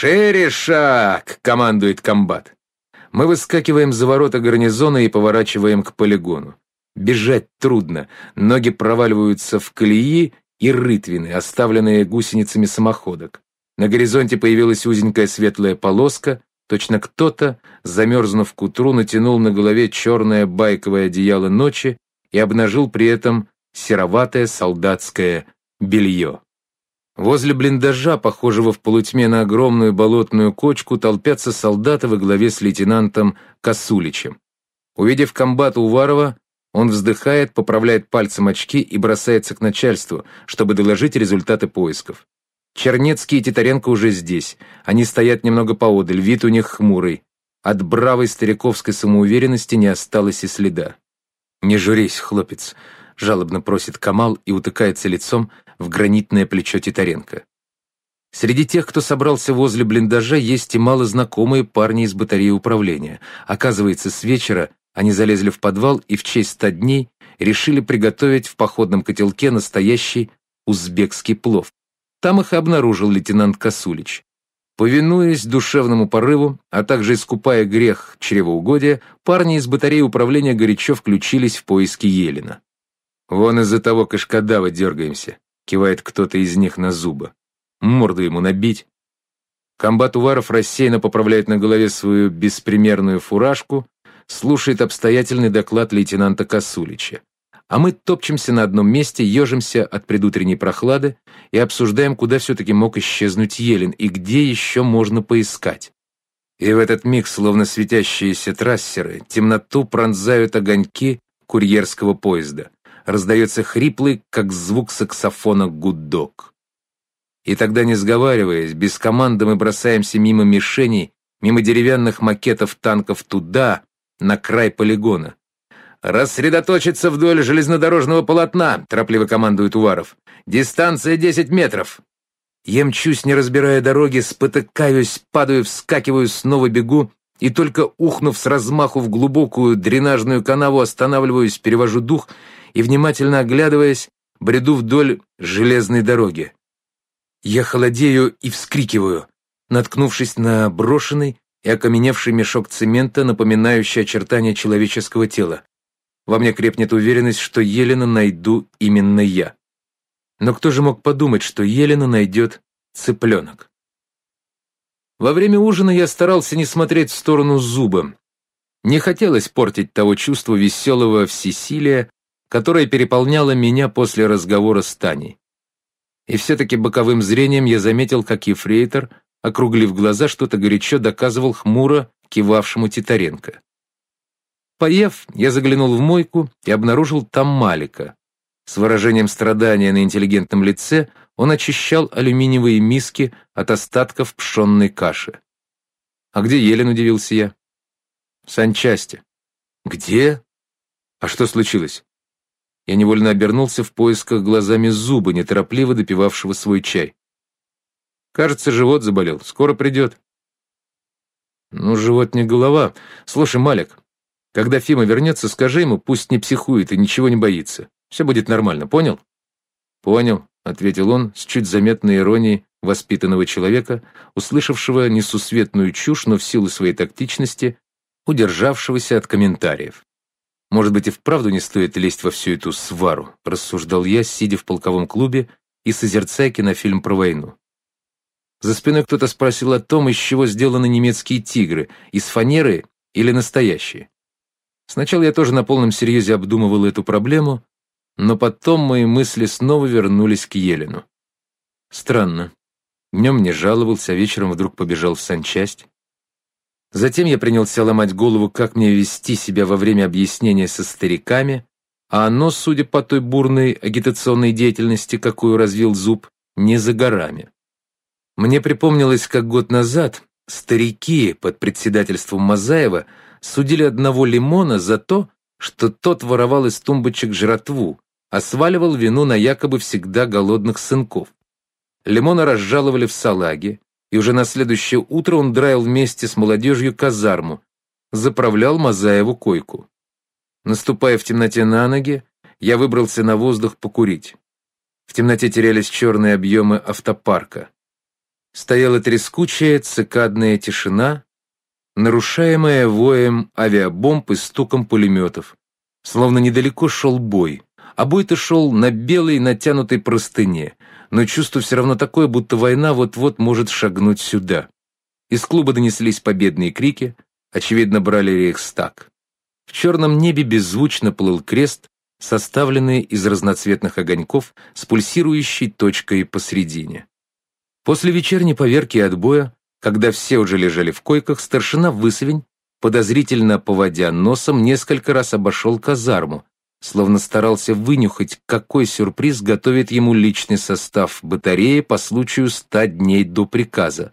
«Шире шаг!» — командует комбат. Мы выскакиваем за ворота гарнизона и поворачиваем к полигону. Бежать трудно, ноги проваливаются в колеи и рытвины, оставленные гусеницами самоходок. На горизонте появилась узенькая светлая полоска, точно кто-то, замерзнув к утру, натянул на голове черное байковое одеяло ночи и обнажил при этом сероватое солдатское белье. Возле блиндажа, похожего в полутьме на огромную болотную кочку, толпятся солдаты во главе с лейтенантом Косуличем. Увидев комбата Уварова, он вздыхает, поправляет пальцем очки и бросается к начальству, чтобы доложить результаты поисков. Чернецкий и Титаренко уже здесь. Они стоят немного поодаль, вид у них хмурый. От бравой стариковской самоуверенности не осталось и следа. «Не журись, хлопец», — жалобно просит Камал и утыкается лицом в гранитное плечо Титаренко. Среди тех, кто собрался возле блиндажа, есть и малознакомые парни из батареи управления. Оказывается, с вечера они залезли в подвал и в честь ста дней решили приготовить в походном котелке настоящий узбекский плов. Там их и обнаружил лейтенант Косулич. Повинуясь душевному порыву, а также искупая грех чревоугодия, парни из батареи управления горячо включились в поиски Елена. «Вон из-за того кашкадава дергаемся», — кивает кто-то из них на зуба. «Морду ему набить». Комбат Уваров рассеянно поправляет на голове свою беспримерную фуражку, слушает обстоятельный доклад лейтенанта Косулича а мы топчемся на одном месте, ежимся от предутренней прохлады и обсуждаем, куда все-таки мог исчезнуть Елен и где еще можно поискать. И в этот миг, словно светящиеся трассеры, темноту пронзают огоньки курьерского поезда. Раздается хриплый, как звук саксофона, гудок. И тогда, не сговариваясь, без команды мы бросаемся мимо мишеней, мимо деревянных макетов танков туда, на край полигона, «Рассредоточиться вдоль железнодорожного полотна», — торопливо командует Уваров. «Дистанция 10 метров». Я мчусь, не разбирая дороги, спотыкаюсь, падаю, вскакиваю, снова бегу, и только ухнув с размаху в глубокую дренажную канаву, останавливаюсь, перевожу дух и, внимательно оглядываясь, бреду вдоль железной дороги. Я холодею и вскрикиваю, наткнувшись на брошенный и окаменевший мешок цемента, напоминающий очертания человеческого тела. Во мне крепнет уверенность, что Елена найду именно я. Но кто же мог подумать, что Елена найдет цыпленок? Во время ужина я старался не смотреть в сторону зуба. Не хотелось портить того чувства веселого всесилия, которое переполняло меня после разговора с Таней. И все-таки боковым зрением я заметил, как ефрейтор, округлив глаза, что-то горячо доказывал хмуро кивавшему Титаренко. Поев, я заглянул в мойку и обнаружил там Малика. С выражением страдания на интеллигентном лице он очищал алюминиевые миски от остатков пшенной каши. «А где Елен?» — удивился я. «В санчасти». «Где? А что случилось?» Я невольно обернулся в поисках глазами зуба, неторопливо допивавшего свой чай. «Кажется, живот заболел. Скоро придет». «Ну, живот не голова. Слушай, Малик, когда Фима вернется, скажи ему, пусть не психует и ничего не боится. Все будет нормально, понял?» «Понял», — ответил он с чуть заметной иронией воспитанного человека, услышавшего несусветную чушь, но в силу своей тактичности, удержавшегося от комментариев. «Может быть, и вправду не стоит лезть во всю эту свару», — рассуждал я, сидя в полковом клубе и созерцая кинофильм про войну. За спиной кто-то спросил о том, из чего сделаны немецкие тигры, из фанеры или настоящие. Сначала я тоже на полном серьезе обдумывал эту проблему, но потом мои мысли снова вернулись к Елену. Странно. Днем не жаловался, а вечером вдруг побежал в санчасть. Затем я принялся ломать голову, как мне вести себя во время объяснения со стариками, а оно, судя по той бурной агитационной деятельности, какую развил Зуб, не за горами. Мне припомнилось, как год назад старики под председательством Мазаева судили одного лимона за то, что тот воровал из тумбочек жратву, а сваливал вину на якобы всегда голодных сынков. Лимона разжаловали в салаге, и уже на следующее утро он драил вместе с молодежью казарму, заправлял Мазаеву койку. Наступая в темноте на ноги, я выбрался на воздух покурить. В темноте терялись черные объемы автопарка. Стояла трескучая цикадная тишина, нарушаемая воем авиабомб и стуком пулеметов. Словно недалеко шел бой, а бой-то шел на белой натянутой простыне, но чувство все равно такое, будто война вот-вот может шагнуть сюда. Из клуба донеслись победные крики, очевидно, брали Рейхстаг. В черном небе беззвучно плыл крест, составленный из разноцветных огоньков с пульсирующей точкой посредине. После вечерней поверки и отбоя, когда все уже лежали в койках, старшина Высовень, подозрительно поводя носом, несколько раз обошел казарму, словно старался вынюхать, какой сюрприз готовит ему личный состав батареи по случаю ста дней до приказа.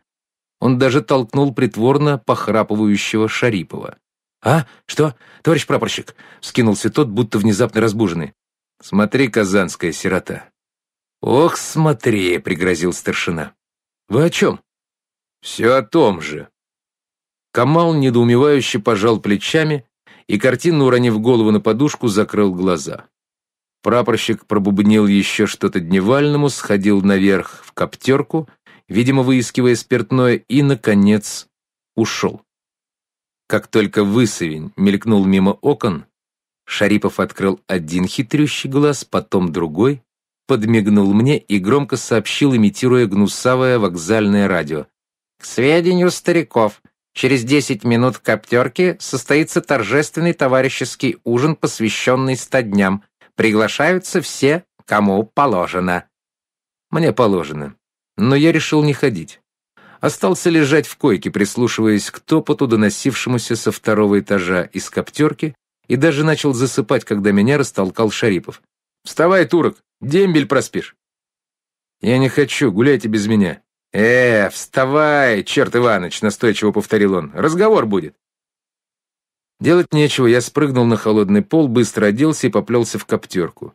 Он даже толкнул притворно похрапывающего Шарипова. «А? Что? Товарищ прапорщик?» — скинулся тот, будто внезапно разбуженный. «Смотри, казанская сирота». «Ох, смотри!» — пригрозил старшина. «Вы о чем?» «Все о том же». Камал недоумевающе пожал плечами и, картинно уронив голову на подушку, закрыл глаза. Прапорщик пробубнил еще что-то дневальному, сходил наверх в коптерку, видимо, выискивая спиртное, и, наконец, ушел. Как только высовень мелькнул мимо окон, Шарипов открыл один хитрющий глаз, потом другой, подмигнул мне и громко сообщил, имитируя гнусавое вокзальное радио. «К сведению стариков, через десять минут в коптерке состоится торжественный товарищеский ужин, посвященный ста дням. Приглашаются все, кому положено». «Мне положено, но я решил не ходить остался лежать в койке, прислушиваясь к топоту, доносившемуся со второго этажа из коптерки, и даже начал засыпать, когда меня растолкал Шарипов. «Вставай, турок, дембель проспишь!» «Я не хочу, гуляйте без меня». «Э, вставай, черт Иваныч!» — настойчиво повторил он. «Разговор будет». Делать нечего, я спрыгнул на холодный пол, быстро оделся и поплелся в коптерку.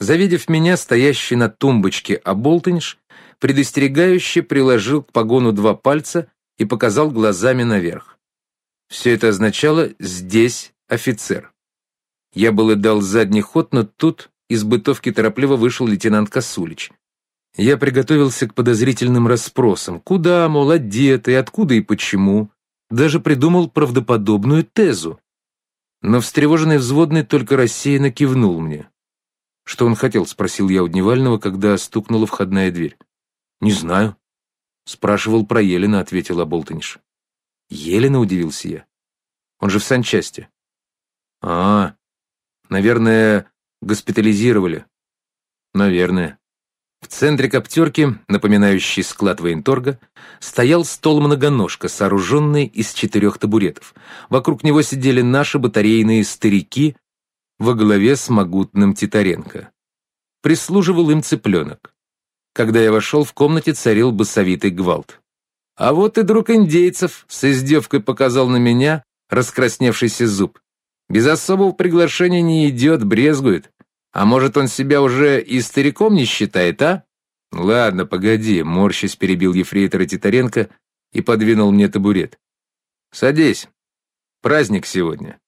Завидев меня, стоящий на тумбочке оболтыньш, предостерегающе приложил к погону два пальца и показал глазами наверх. Все это означало «здесь офицер». Я был и дал задний ход, но тут из бытовки торопливо вышел лейтенант Косулич. Я приготовился к подозрительным расспросам. Куда, мол, одеты, откуда и почему. Даже придумал правдоподобную тезу. Но встревоженный взводный только рассеянно кивнул мне. «Что он хотел?» — спросил я у Дневального, когда стукнула входная дверь. «Не знаю». «Спрашивал про Елена», — ответила Болтаниш. «Елена?» — удивился я. «Он же в санчасти». «А, наверное, госпитализировали». «Наверное». В центре коптерки, напоминающий склад военторга, стоял стол-многоножка, сооруженный из четырех табуретов. Вокруг него сидели наши батарейные старики во главе с могутным Титаренко. Прислуживал им цыпленок. Когда я вошел, в комнате царил басовитый гвалт. «А вот и друг индейцев», — с издевкой показал на меня раскрасневшийся зуб. «Без особого приглашения не идет, брезгует. А может, он себя уже и стариком не считает, а?» «Ладно, погоди», — морщись перебил ефрейтора Титаренко и подвинул мне табурет. «Садись. Праздник сегодня».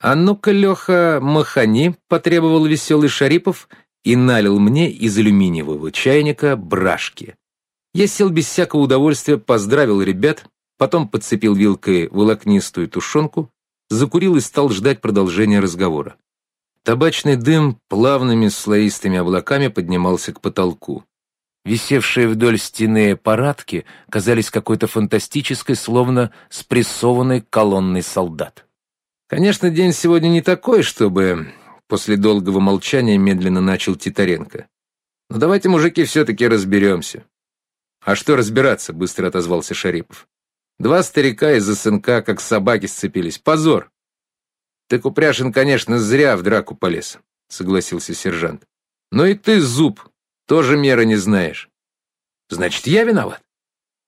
«А ну-ка, Леха, махани», — потребовал веселый Шарипов и налил мне из алюминиевого чайника брашки. Я сел без всякого удовольствия, поздравил ребят, потом подцепил вилкой волокнистую тушенку, закурил и стал ждать продолжения разговора. Табачный дым плавными слоистыми облаками поднимался к потолку. Висевшие вдоль стены парадки казались какой-то фантастической, словно спрессованной колонной солдат. Конечно, день сегодня не такой, чтобы После долгого молчания медленно начал Титаренко. «Ну давайте, мужики, все-таки разберемся». «А что разбираться?» — быстро отозвался Шарипов. «Два старика из-за сынка, как собаки сцепились. Позор!» «Ты, Купряшин, конечно, зря в драку полез», — согласился сержант. «Но и ты, Зуб, тоже меры не знаешь». «Значит, я виноват?»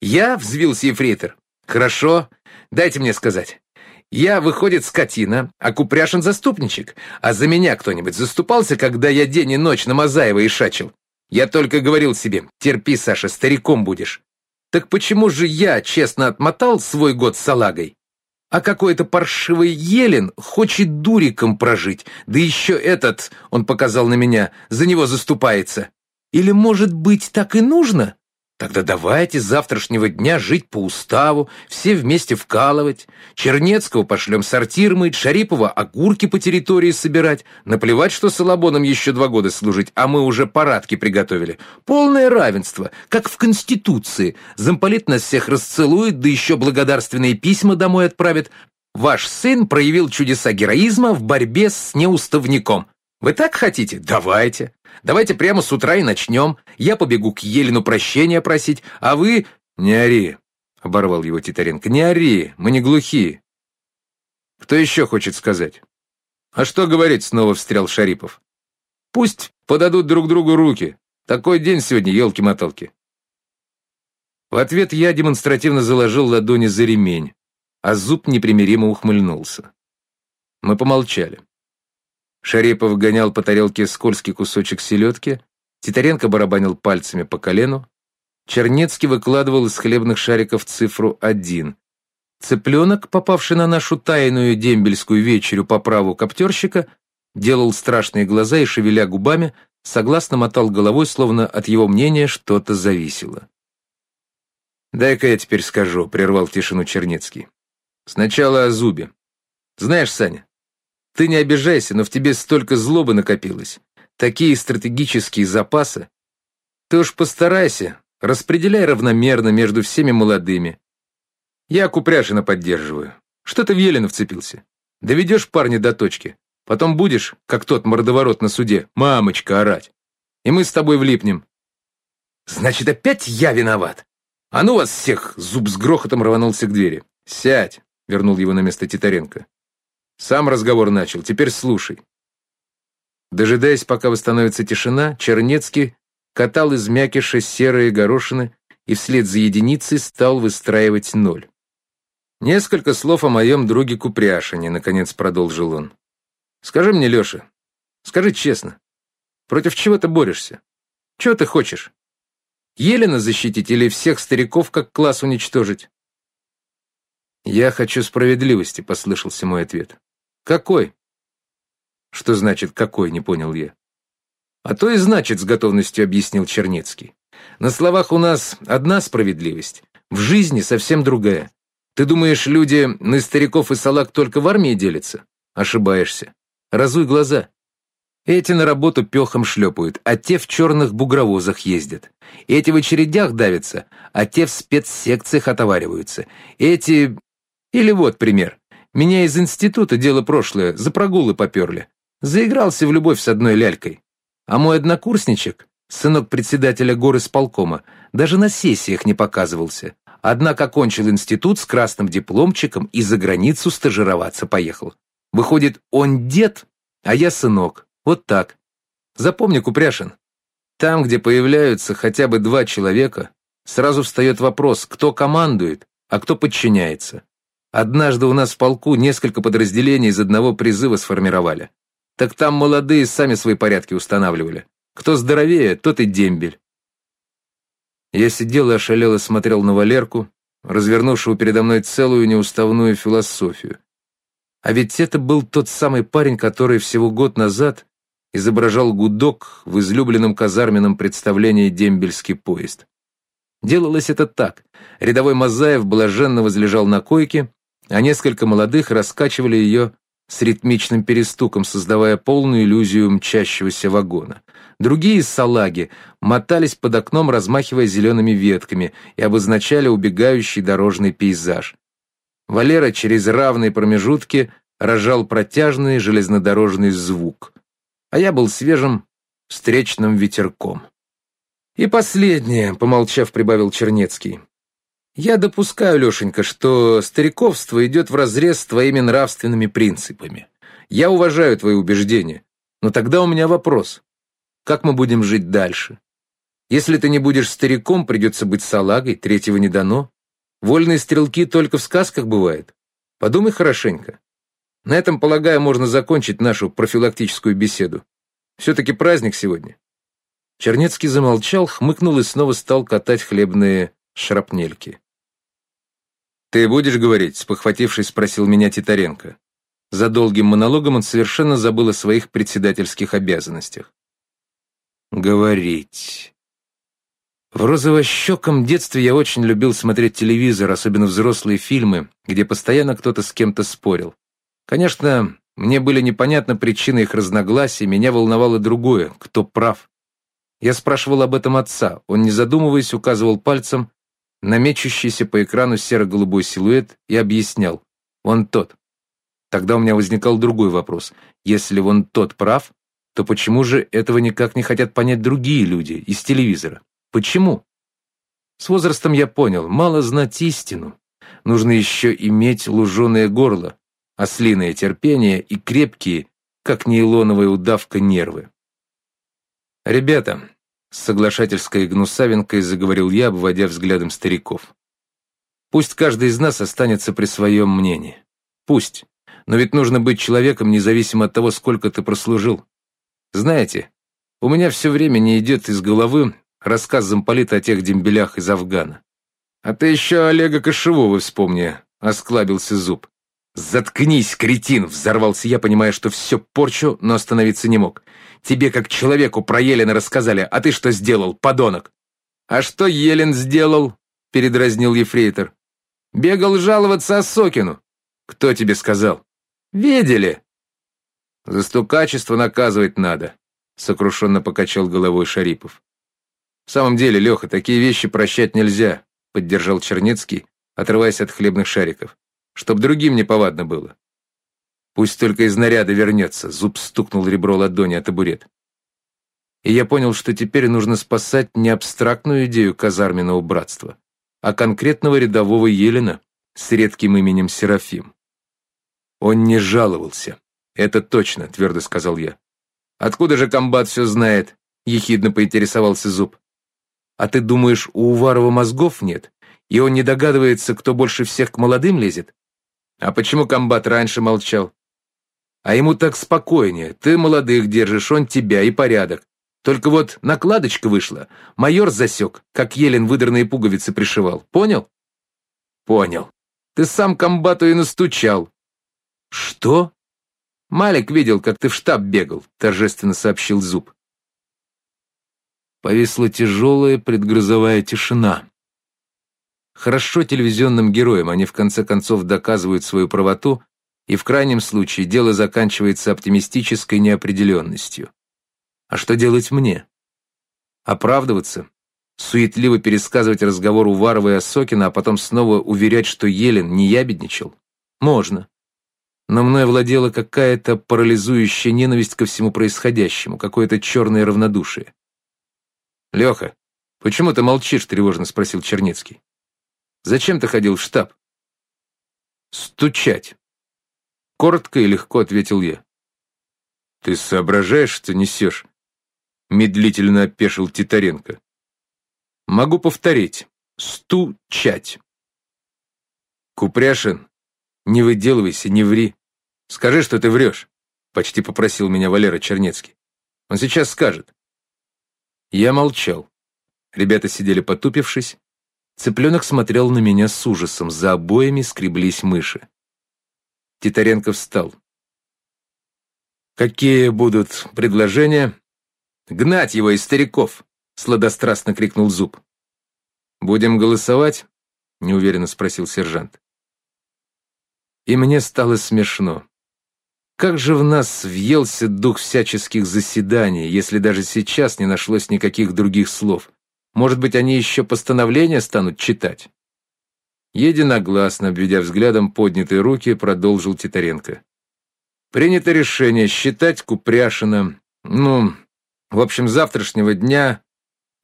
«Я?» — взвился ефрейтор. «Хорошо, дайте мне сказать. Я, выходит, скотина, а Купряшин заступничек. А за меня кто-нибудь заступался, когда я день и ночь на Мазаева ишачил? Я только говорил себе, терпи, Саша, стариком будешь. Так почему же я честно отмотал свой год салагой? А какой-то паршивый Елен хочет дуриком прожить, да еще этот, он показал на меня, за него заступается. Или, может быть, так и нужно? Тогда давайте с завтрашнего дня жить по уставу, все вместе вкалывать. Чернецкого пошлем сортир мыть, Шарипова огурки по территории собирать. Наплевать, что Солобоном еще два года служить, а мы уже парадки приготовили. Полное равенство, как в Конституции. Замполит нас всех расцелует, да еще благодарственные письма домой отправит. Ваш сын проявил чудеса героизма в борьбе с неуставником. Вы так хотите? Давайте. Давайте прямо с утра и начнем. Я побегу к Елену прощения просить, а вы... Не ори, оборвал его Титаренко. Не ори, мы не глухие. Кто еще хочет сказать? А что говорить, снова встрял Шарипов. Пусть подадут друг другу руки. Такой день сегодня, елки-моталки. В ответ я демонстративно заложил ладони за ремень, а зуб непримиримо ухмыльнулся. Мы помолчали. Шарипов гонял по тарелке скользкий кусочек селедки, Титаренко барабанил пальцами по колену, Чернецкий выкладывал из хлебных шариков цифру один. Цыпленок, попавший на нашу тайную дембельскую вечерю по праву коптерщика, делал страшные глаза и, шевеля губами, согласно мотал головой, словно от его мнения что-то зависело. «Дай-ка я теперь скажу», — прервал тишину Чернецкий. «Сначала о зубе. Знаешь, Саня, ты не обижайся, но в тебе столько злобы накопилось. Такие стратегические запасы. Ты уж постарайся, распределяй равномерно между всеми молодыми. Я Купряшина поддерживаю. Что ты в Елена вцепился? Доведешь парня до точки. Потом будешь, как тот мордоворот на суде, мамочка орать. И мы с тобой влипнем. Значит, опять я виноват. А ну вас всех! Зуб с грохотом рванулся к двери. Сядь, вернул его на место Титаренко. Сам разговор начал, теперь слушай. Дожидаясь, пока восстановится тишина, Чернецкий катал из мякиша серые горошины и вслед за единицей стал выстраивать ноль. «Несколько слов о моем друге Купряшине», — наконец продолжил он. «Скажи мне, Леша, скажи честно, против чего ты борешься? Чего ты хочешь? Елена защитить или всех стариков как класс уничтожить?» «Я хочу справедливости», — послышался мой ответ. «Какой?» «Что значит «какой», — не понял я. «А то и значит», — с готовностью объяснил Чернецкий. «На словах у нас одна справедливость, в жизни совсем другая. Ты думаешь, люди на стариков и салак только в армии делятся? Ошибаешься. Разуй глаза. Эти на работу пехом шлепают, а те в черных бугровозах ездят. Эти в очередях давятся, а те в спецсекциях отовариваются. Эти... Или вот пример. Меня из института дело прошлое, за прогулы поперли. Заигрался в любовь с одной лялькой. А мой однокурсничек, сынок председателя горы сполкома, даже на сессиях не показывался. Однако окончил институт с красным дипломчиком и за границу стажироваться поехал. Выходит, он дед, а я сынок. Вот так. Запомни, Купряшин, там, где появляются хотя бы два человека, сразу встает вопрос, кто командует, а кто подчиняется. Однажды у нас в полку несколько подразделений из одного призыва сформировали. Так там молодые сами свои порядки устанавливали. Кто здоровее, тот и дембель. Я сидел и ошалело смотрел на Валерку, развернувшего передо мной целую неуставную философию. А ведь это был тот самый парень, который всего год назад изображал гудок в излюбленном казарменном представлении «Дембельский поезд». Делалось это так. Рядовой Мазаев блаженно возлежал на койке, а несколько молодых раскачивали ее с ритмичным перестуком, создавая полную иллюзию мчащегося вагона. Другие салаги мотались под окном, размахивая зелеными ветками и обозначали убегающий дорожный пейзаж. Валера через равные промежутки рожал протяжный железнодорожный звук, а я был свежим встречным ветерком. «И последнее», — помолчав, прибавил Чернецкий. Я допускаю, Лешенька, что стариковство идет вразрез с твоими нравственными принципами. Я уважаю твои убеждения. Но тогда у меня вопрос. Как мы будем жить дальше? Если ты не будешь стариком, придется быть салагой, третьего не дано. Вольные стрелки только в сказках бывают. Подумай хорошенько. На этом, полагаю, можно закончить нашу профилактическую беседу. Все-таки праздник сегодня. Чернецкий замолчал, хмыкнул и снова стал катать хлебные шрапнельки. «Ты будешь говорить?» — спохватившись, спросил меня Титаренко. За долгим монологом он совершенно забыл о своих председательских обязанностях. «Говорить». В розовощеком детстве я очень любил смотреть телевизор, особенно взрослые фильмы, где постоянно кто-то с кем-то спорил. Конечно, мне были непонятны причины их разногласий, меня волновало другое, кто прав. Я спрашивал об этом отца, он, не задумываясь, указывал пальцем на мечущийся по экрану серо-голубой силуэт и объяснял. Он тот. Тогда у меня возникал другой вопрос. Если он тот прав, то почему же этого никак не хотят понять другие люди из телевизора? Почему? С возрастом я понял, мало знать истину. Нужно еще иметь луженое горло, ослиное терпение и крепкие, как нейлоновая удавка, нервы. «Ребята», — с соглашательской гнусавинкой заговорил я, обводя взглядом стариков, «пусть каждый из нас останется при своем мнении. Пусть. Но ведь нужно быть человеком, независимо от того, сколько ты прослужил. Знаете, у меня все время не идет из головы рассказ замполита о тех дембелях из Афгана. А ты еще Олега Кошевого вспомни, осклабился зуб. «Заткнись, кретин!» — взорвался я, понимая, что все порчу, но остановиться не мог. «Тебе, как человеку, про Елена рассказали, а ты что сделал, подонок?» «А что Елен сделал?» — передразнил ефрейтор. «Бегал жаловаться Осокину». «Кто тебе сказал?» «Видели?» «За стукачество наказывать надо», — сокрушенно покачал головой Шарипов. «В самом деле, Леха, такие вещи прощать нельзя», — поддержал Чернецкий, отрываясь от хлебных шариков. «Чтоб другим не повадно было». «Пусть только из наряда вернется», — зуб стукнул ребро ладони о табурет. И я понял, что теперь нужно спасать не абстрактную идею казарменного братства, а конкретного рядового Елена с редким именем Серафим. Он не жаловался. «Это точно», — твердо сказал я. «Откуда же комбат все знает?» — ехидно поинтересовался Зуб. «А ты думаешь, у Уварова мозгов нет, и он не догадывается, кто больше всех к молодым лезет? А почему комбат раньше молчал? А ему так спокойнее. Ты молодых держишь, он тебя и порядок. Только вот накладочка вышла. Майор засек, как Елен выдранные пуговицы пришивал. Понял? Понял. Ты сам комбату и настучал. Что? Малик видел, как ты в штаб бегал, торжественно сообщил Зуб. Повисла тяжелая предгрозовая тишина. Хорошо телевизионным героям, они в конце концов доказывают свою правоту, и в крайнем случае дело заканчивается оптимистической неопределенностью. А что делать мне? Оправдываться? Суетливо пересказывать разговор Уварова и Осокина, а потом снова уверять, что Елен не ябедничал? Можно но мной владела какая-то парализующая ненависть ко всему происходящему, какое-то черное равнодушие. «Леха, почему ты молчишь?» — тревожно спросил Черницкий. «Зачем ты ходил в штаб?» «Стучать», — коротко и легко ответил я. «Ты соображаешь, что несешь?» — медлительно опешил Титаренко. «Могу повторить. Стучать». «Купряшин, «Не выделывайся, не ври. Скажи, что ты врешь», — почти попросил меня Валера Чернецкий. «Он сейчас скажет». Я молчал. Ребята сидели потупившись. Цыпленок смотрел на меня с ужасом, за обоями скреблись мыши. Титаренко встал. «Какие будут предложения?» «Гнать его из стариков!» — сладострастно крикнул Зуб. «Будем голосовать?» — неуверенно спросил сержант. И мне стало смешно. Как же в нас въелся дух всяческих заседаний, если даже сейчас не нашлось никаких других слов? Может быть, они еще постановления станут читать? Единогласно, обведя взглядом поднятые руки, продолжил Титаренко. Принято решение считать Купряшина, ну, в общем, завтрашнего дня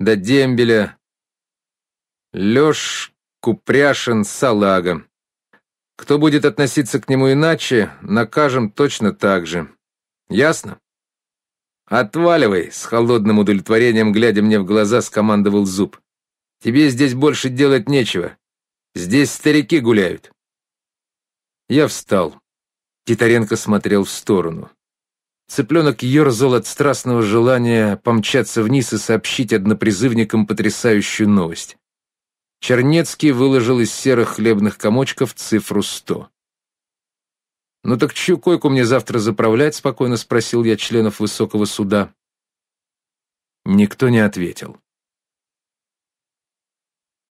до дембеля Леш Купряшин Салага. Кто будет относиться к нему иначе, накажем точно так же. Ясно? «Отваливай!» — с холодным удовлетворением, глядя мне в глаза, скомандовал Зуб. «Тебе здесь больше делать нечего. Здесь старики гуляют». Я встал. Титаренко смотрел в сторону. Цыпленок ерзал от страстного желания помчаться вниз и сообщить однопризывникам потрясающую новость. Чернецкий выложил из серых хлебных комочков цифру сто. «Ну так чью койку мне завтра заправлять?» — спокойно спросил я членов высокого суда. Никто не ответил.